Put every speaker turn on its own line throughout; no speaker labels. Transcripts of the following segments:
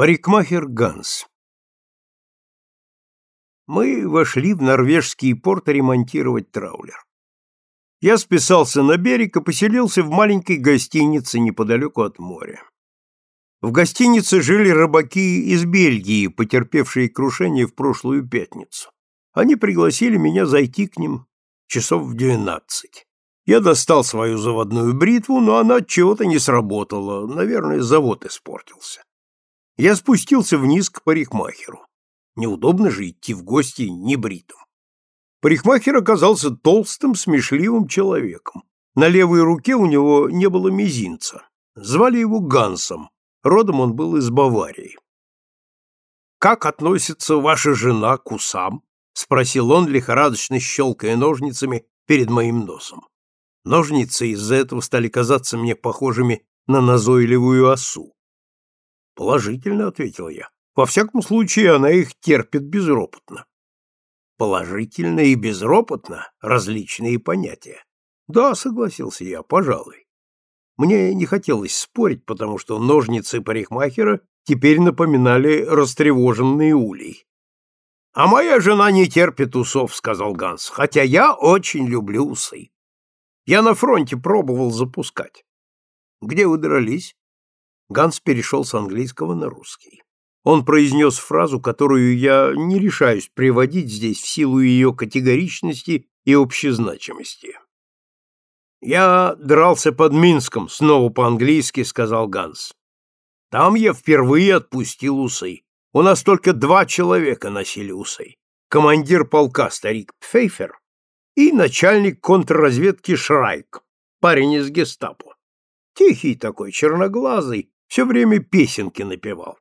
Парикмахер Ганс Мы вошли в норвежский порт ремонтировать траулер. Я списался на берег и поселился в маленькой гостинице неподалеку от моря. В гостинице жили рыбаки из Бельгии, потерпевшие крушение в прошлую пятницу. Они пригласили меня зайти к ним часов в двенадцать. Я достал свою заводную бритву, но она чего-то не сработала, наверное, завод испортился. Я спустился вниз к парикмахеру. Неудобно же идти в гости небритым. Парикмахер оказался толстым, смешливым человеком. На левой руке у него не было мизинца. Звали его Гансом. Родом он был из Баварии. «Как относится ваша жена к усам?» — спросил он, лихорадочно щелкая ножницами перед моим носом. Ножницы из-за этого стали казаться мне похожими на назойливую осу. Положительно, ответил я. Во всяком случае, она их терпит безропотно. Положительно и безропотно различные понятия. Да, согласился я, пожалуй. Мне не хотелось спорить, потому что ножницы парикмахера теперь напоминали растревоженные улей. А моя жена не терпит усов, сказал Ганс, хотя я очень люблю усы. Я на фронте пробовал запускать. Где вы дрались? Ганс перешел с английского на русский. Он произнес фразу, которую я не решаюсь приводить здесь в силу ее категоричности и общезначимости. «Я дрался под Минском», — снова по-английски сказал Ганс. «Там я впервые отпустил усы. У нас только два человека носили усы. Командир полка старик Пфейфер и начальник контрразведки Шрайк, парень из гестапо. Тихий такой, черноглазый, все время песенки напевал.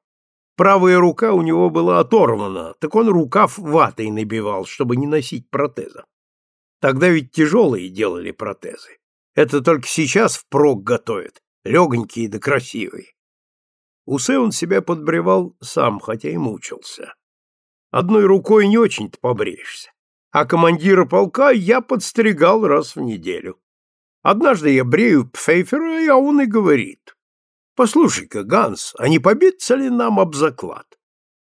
Правая рука у него была оторвана, так он рукав ватой набивал, чтобы не носить протеза. Тогда ведь тяжелые делали протезы. Это только сейчас впрок готовят, легонькие да красивые. Усы он себя подбревал сам, хотя и мучился. Одной рукой не очень-то побреешься. А командира полка я подстригал раз в неделю. Однажды я брею Пфейфера, и он и говорит. Послушай-ка, Ганс, а не побиться ли нам об заклад?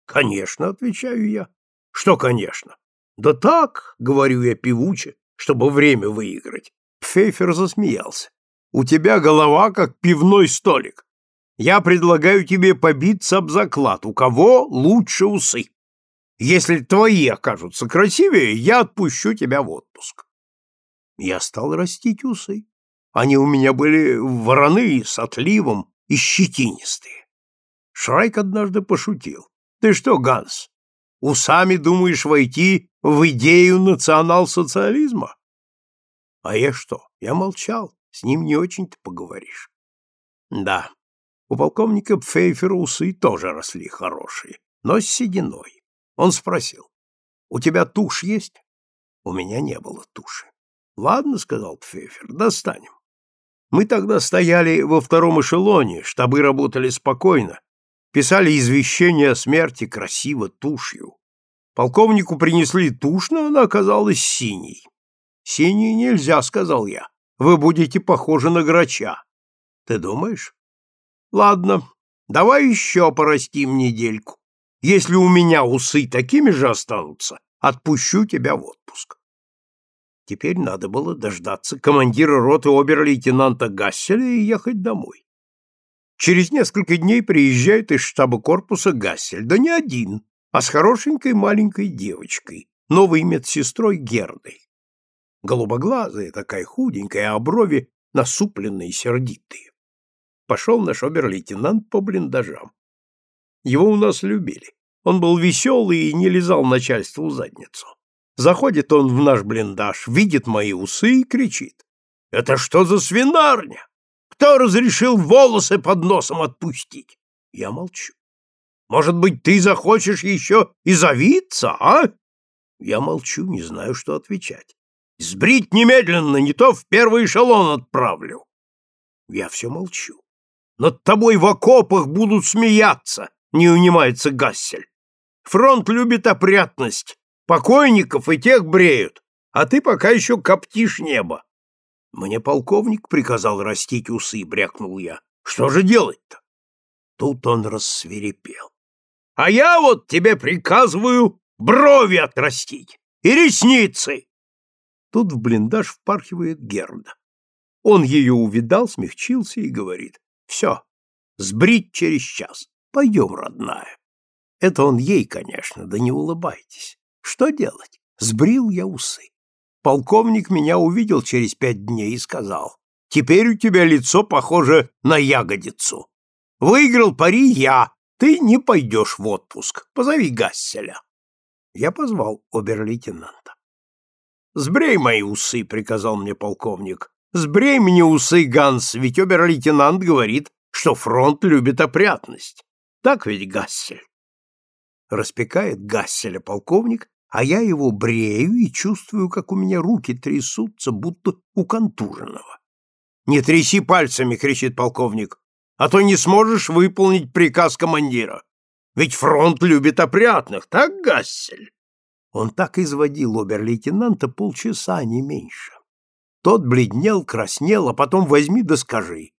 Конечно, отвечаю я. Что, конечно? Да так, говорю я певуче, чтобы время выиграть. Пфейфер засмеялся. У тебя голова как пивной столик. Я предлагаю тебе побиться об заклад. У кого лучше усы? Если твои окажутся красивее, я отпущу тебя в отпуск. Я стал растить усы. Они у меня были вороны с отливом, и щетинистые. Шрайк однажды пошутил. «Ты что, Ганс, усами думаешь войти в идею национал-социализма?» А я что? Я молчал. С ним не очень-то поговоришь. Да, у полковника Пфейфера усы тоже росли хорошие, но с сединой. Он спросил, «У тебя тушь есть?» У меня не было туши. «Ладно», — сказал Пфейфер, — «достанем». Мы тогда стояли во втором эшелоне, штабы работали спокойно, писали извещение о смерти красиво тушью. Полковнику принесли тушь, но она оказалась синей. «Синей нельзя», — сказал я. «Вы будете похожи на грача». «Ты думаешь?» «Ладно, давай еще порастим недельку. Если у меня усы такими же останутся, отпущу тебя в отпуск». Теперь надо было дождаться командира роты обер-лейтенанта Гасселя и ехать домой. Через несколько дней приезжает из штаба корпуса Гассель, да не один, а с хорошенькой маленькой девочкой, новой медсестрой Гердой. Голубоглазая, такая худенькая, а брови насупленные, сердитые. Пошел наш обер-лейтенант по блиндажам. Его у нас любили. Он был веселый и не лизал начальству задницу. Заходит он в наш блиндаж, видит мои усы и кричит. «Это что за свинарня? Кто разрешил волосы под носом отпустить?» Я молчу. «Может быть, ты захочешь еще и завиться, а?» Я молчу, не знаю, что отвечать. «Сбрить немедленно, не то в первый эшелон отправлю». Я все молчу. «Над тобой в окопах будут смеяться», — не унимается Гассель. «Фронт любит опрятность, Покойников и тех бреют, а ты пока еще коптишь небо. Мне полковник приказал растить усы, брякнул я. Что же делать-то? Тут он рассверепел. А я вот тебе приказываю брови отрастить и ресницы. Тут в блиндаж впархивает Герда. Он ее увидал, смягчился и говорит. Все, сбрить через час. Пойдем, родная. Это он ей, конечно, да не улыбайтесь. Что делать? Сбрил я усы. Полковник меня увидел через пять дней и сказал, «Теперь у тебя лицо похоже на ягодицу. Выиграл пари я, ты не пойдешь в отпуск. Позови Гасселя». Я позвал обер-лейтенанта. «Сбрей мои усы», — приказал мне полковник. «Сбрей мне усы, Ганс, ведь обер-лейтенант говорит, что фронт любит опрятность. Так ведь, Гассель?» Распекает Гасселя полковник, а я его брею и чувствую, как у меня руки трясутся, будто у контуженного. «Не тряси пальцами!» — кричит полковник. «А то не сможешь выполнить приказ командира. Ведь фронт любит опрятных, так, Гассель?» Он так изводил обер-лейтенанта полчаса, не меньше. Тот бледнел, краснел, а потом возьми да скажи.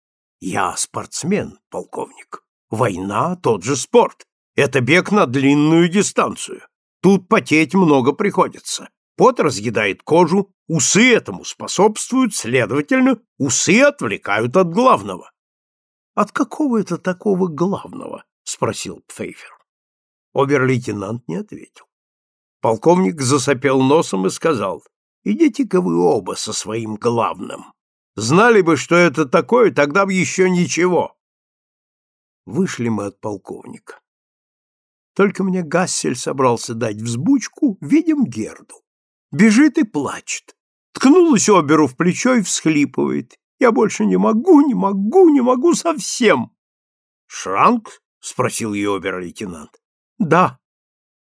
«Я спортсмен, полковник. Война — тот же спорт. Это бег на длинную дистанцию. Тут потеть много приходится. Пот разъедает кожу, усы этому способствуют, следовательно, усы отвлекают от главного. — От какого это такого главного? — спросил Пфейфер. Обер-лейтенант не ответил. Полковник засопел носом и сказал, «Идите-ка вы оба со своим главным. Знали бы, что это такое, тогда бы еще ничего». Вышли мы от полковника. Только мне Гассель собрался дать взбучку, видим Герду. Бежит и плачет. Ткнулась Оберу в плечо и всхлипывает. Я больше не могу, не могу, не могу совсем. Шранк? спросил ее обер-лейтенант. Да.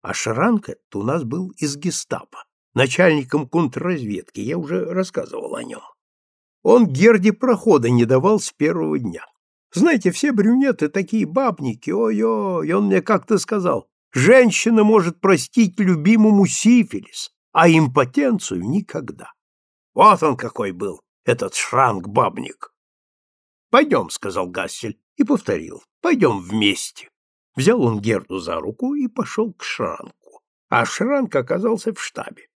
А Шранк это у нас был из гестапо, начальником контрразведки, я уже рассказывал о нем. Он Герде прохода не давал с первого дня. Знаете, все брюнеты такие бабники, ой-ой, он мне как-то сказал, женщина может простить любимому сифилис, а импотенцию никогда. Вот он какой был, этот шранк-бабник. «Пойдем», — сказал Гассель и повторил, «пойдем вместе». Взял он Герду за руку и пошел к Шранку, а Шранк оказался в штабе.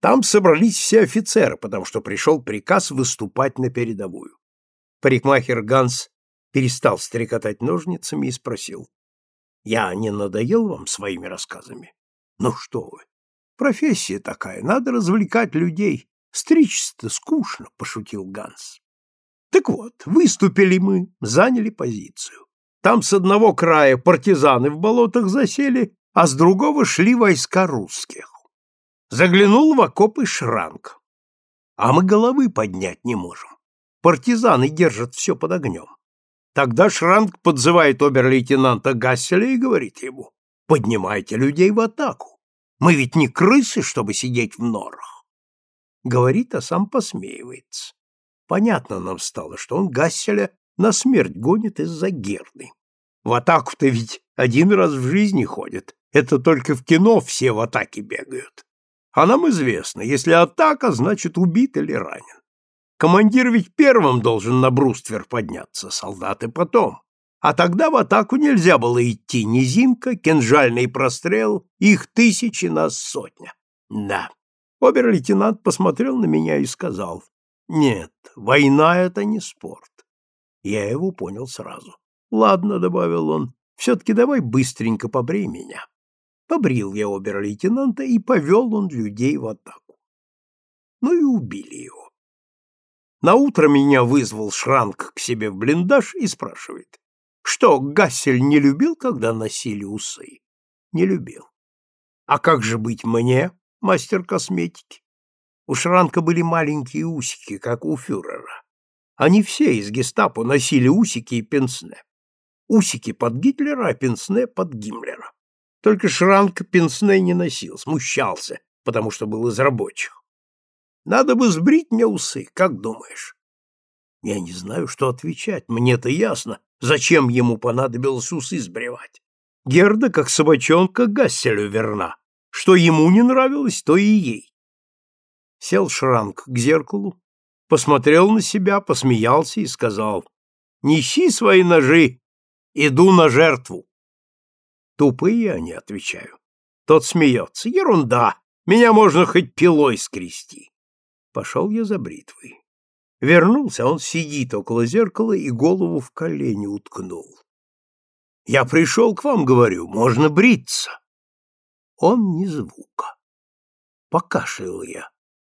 Там собрались все офицеры, потому что пришел приказ выступать на передовую. Парикмахер Ганс перестал стрекотать ножницами и спросил. «Я не надоел вам своими рассказами?» «Ну что вы! Профессия такая, надо развлекать людей. Стричься-то скучно», — пошутил Ганс. «Так вот, выступили мы, заняли позицию. Там с одного края партизаны в болотах засели, а с другого шли войска русских. Заглянул в окопы Шранк. А мы головы поднять не можем. Партизаны держат все под огнем. Тогда Шранк подзывает обер-лейтенанта Гасселя и говорит ему, «Поднимайте людей в атаку. Мы ведь не крысы, чтобы сидеть в норах». Говорит, а сам посмеивается. Понятно нам стало, что он Гасселя на смерть гонит из-за Герды. В атаку-то ведь один раз в жизни ходит. Это только в кино все в атаке бегают. А нам известно, если атака, значит убит или ранен. Командир ведь первым должен на бруствер подняться, солдаты потом. А тогда в атаку нельзя было идти низинка, кинжальный прострел, их тысячи, нас сотня. Да. Обер-лейтенант посмотрел на меня и сказал, «Нет, война — это не спорт». Я его понял сразу. «Ладно», — добавил он, — «все-таки давай быстренько побрей меня». Побрил я обер-лейтенанта, и повел он людей в атаку. Ну и убили его. Наутро меня вызвал Шранк к себе в блиндаж и спрашивает, что Гассель не любил, когда носили усы? Не любил. А как же быть мне, мастер косметики? У Шранка были маленькие усики, как у фюрера. Они все из гестапо носили усики и пенсне. Усики под Гитлера, а пенсне под Гиммлера. Только Шранк пенсне не носил, смущался, потому что был из рабочих. Надо бы сбрить мне усы, как думаешь? Я не знаю, что отвечать. Мне-то ясно, зачем ему понадобилось усы сбривать. Герда, как собачонка, Гасселю верна. Что ему не нравилось, то и ей. Сел Шранк к зеркалу, посмотрел на себя, посмеялся и сказал, «Неси свои ножи, иду на жертву». Тупые они, отвечаю. Тот смеется. Ерунда. Меня можно хоть пилой скрести. Пошел я за бритвой. Вернулся, он сидит около зеркала и голову в колени уткнул. Я пришел к вам, говорю, можно бриться. Он ни звука. Покашлял я.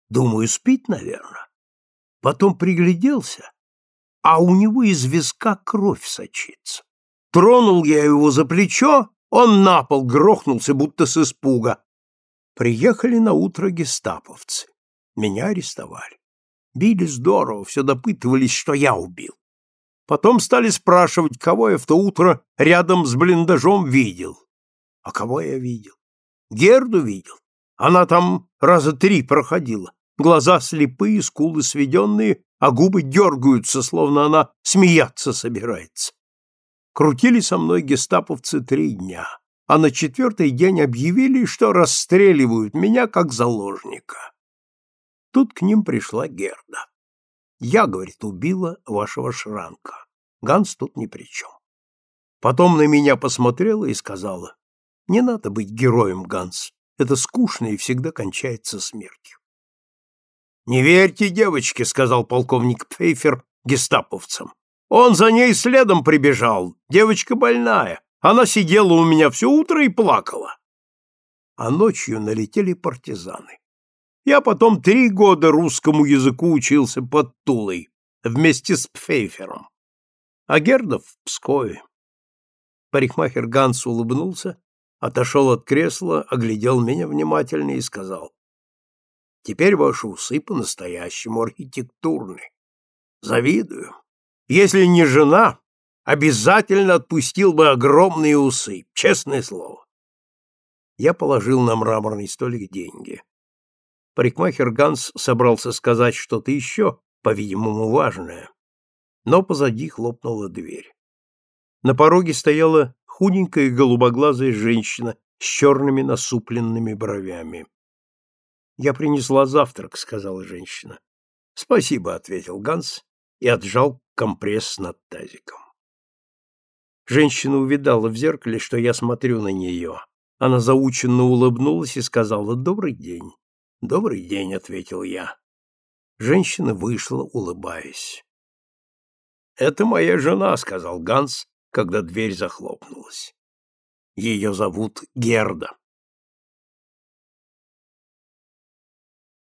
Думаю, спит, наверное. Потом пригляделся, а у него из виска кровь сочится. Тронул я его за плечо, он на пол грохнулся, будто с испуга. Приехали на утро гестаповцы. Меня арестовали. Били здорово, все допытывались, что я убил. Потом стали спрашивать, кого я в то утро рядом с блиндажом видел. А кого я видел? Герду видел. Она там раза три проходила. Глаза слепые, скулы сведенные, а губы дергаются, словно она смеяться собирается. Крутили со мной гестаповцы три дня, а на четвертый день объявили, что расстреливают меня как заложника. Тут к ним пришла Герда. Я, говорит, убила вашего Шранка. Ганс тут ни при чем. Потом на меня посмотрела и сказала, не надо быть героем, Ганс. Это скучно и всегда кончается смертью. «Не верьте девочке», — сказал полковник Пфейфер гестаповцам. «Он за ней следом прибежал. Девочка больная. Она сидела у меня все утро и плакала». А ночью налетели партизаны. Я потом три года русскому языку учился под Тулой, вместе с Пфейфером. А Гердов в Пскове. Парикмахер Ганс улыбнулся, отошел от кресла, оглядел меня внимательно и сказал. «Теперь ваши усы по-настоящему архитектурны. Завидую. Если не жена, обязательно отпустил бы огромные усы, честное слово». Я положил на мраморный столик деньги. Парикмахер Ганс собрался сказать что-то еще, по-видимому, важное, но позади хлопнула дверь. На пороге стояла худенькая голубоглазая женщина с черными насупленными бровями. «Я принесла завтрак», — сказала женщина. «Спасибо», — ответил Ганс и отжал компресс над тазиком. Женщина увидала в зеркале, что я смотрю на нее. Она заученно улыбнулась и сказала «Добрый день». «Добрый день», — ответил я. Женщина вышла, улыбаясь. «Это моя жена», — сказал Ганс, когда дверь захлопнулась. «Ее зовут Герда».